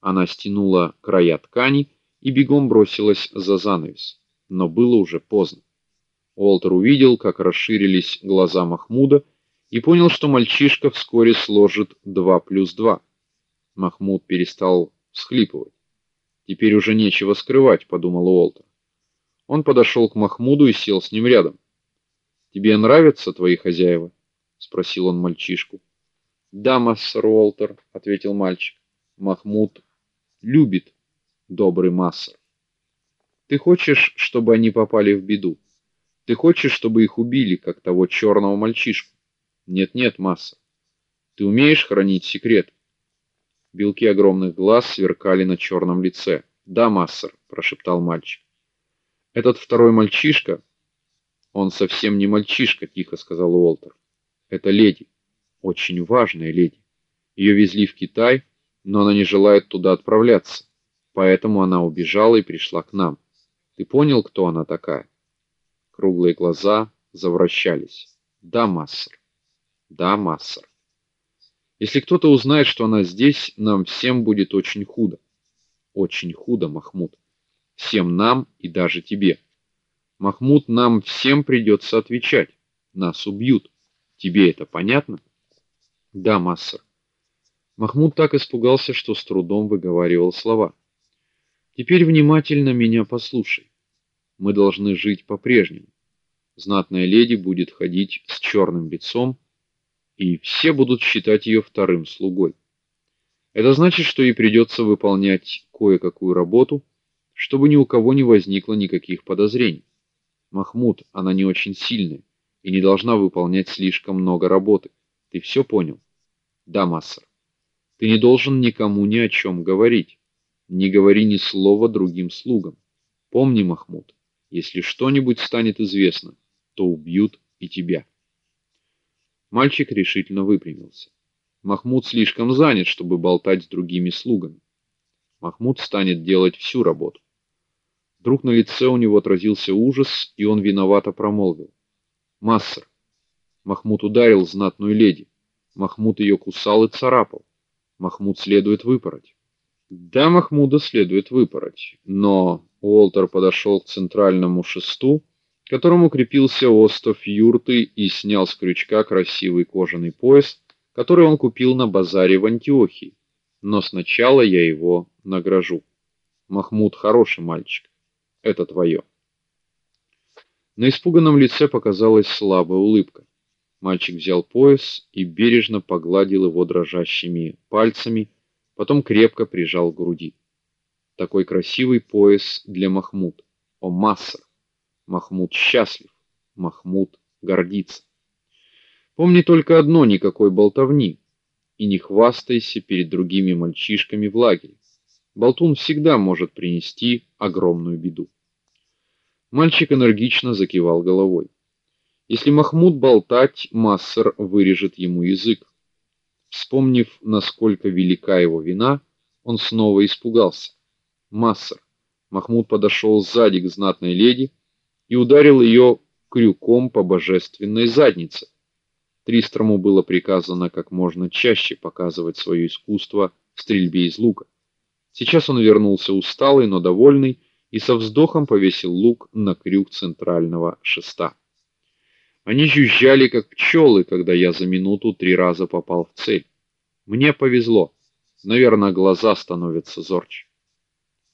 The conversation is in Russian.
Она стянула края ткани и бегом бросилась за занавес, но было уже поздно. Уолтер увидел, как расширились глаза Махмуда и понял, что мальчишка вскоре сложит два плюс два. Махмуд перестал всхлипывать. Теперь уже нечего скрывать, подумал Уолтер. Он подошел к Махмуду и сел с ним рядом. Тебе нравятся твои хозяева? спросил он мальчишку. "Да, массер Уолтер", ответил мальчик. "Махмуд любит добрый массер. Ты хочешь, чтобы они попали в беду? Ты хочешь, чтобы их убили, как того черного мальчишку? Нет, нет, масса. Ты умеешь хранить секрет?" Белки огромных глаз сверкали на черном лице. "Да, массер", прошептал мальчик. Этот второй мальчишка, он совсем не мальчишка, тихо сказал Уолтер. Это леди, очень важная леди. Ее везли в Китай, но она не желает туда отправляться. Поэтому она убежала и пришла к нам. Ты понял, кто она такая? Круглые глаза завращались. Да, массер. Да, массер. Если кто-то узнает, что она здесь, нам всем будет очень худо. Очень худо, Махмуд. Всем нам и даже тебе. Махмуд, нам всем придется отвечать. Нас убьют. Тебе это понятно? Да, массер. Махмуд так испугался, что с трудом выговаривал слова. Теперь внимательно меня послушай. Мы должны жить по-прежнему. Знатная леди будет ходить с черным лицом, и все будут считать ее вторым слугой. Это значит, что ей придется выполнять кое-какую работу, чтобы ни у кого не возникло никаких подозрений. Махмуд, она не очень сильная и не должна выполнять слишком много работы. Ты все понял? Да, массер. Ты не должен никому ни о чем говорить. Не говори ни слова другим слугам. Помни, Махмуд, если что-нибудь станет известно, то убьют и тебя. Мальчик решительно выпрямился. Махмуд слишком занят, чтобы болтать с другими слугами. Махмуд станет делать всю работу. Вдруг на лице у него отразился ужас, и он виновато промолвил: "Массер, Махмуд ударил знатную леди. Махмуд ее кусал и царапал. Махмуд следует выпороть. Да, Махмуда следует выпороть, но Уолтер подошел к центральному шесту, к которому крепился остов юрты и снял с крючка красивый кожаный пояс, который он купил на базаре в Антиохии. Но сначала я его награжу. Махмуд хороший мальчик. Это твое». На испуганном лице показалась слабая улыбка. Мальчик взял пояс и бережно погладил его дрожащими пальцами, потом крепко прижал к груди. Такой красивый пояс для Махмуд. О, Массер! Махмуд счастлив. Махмуд гордится. Помни только одно: никакой болтовни и не хвастайся перед другими мальчишками в лагере. Болтун всегда может принести огромную беду. Мальчик энергично закивал головой. Если Махмуд болтать, Массер вырежет ему язык. Вспомнив, насколько велика его вина, он снова испугался. Массер. Махмуд подошел сзади к знатной леди и ударил ее крюком по божественной заднице. Тристрому было приказано как можно чаще показывать свое искусство в стрельбе из лука. Сейчас он вернулся усталый, но довольный, и со вздохом повесил лук на крюк центрального шеста. Они жужжали как пчелы, когда я за минуту три раза попал в цель. Мне повезло. Наверное, глаза становятся зорче.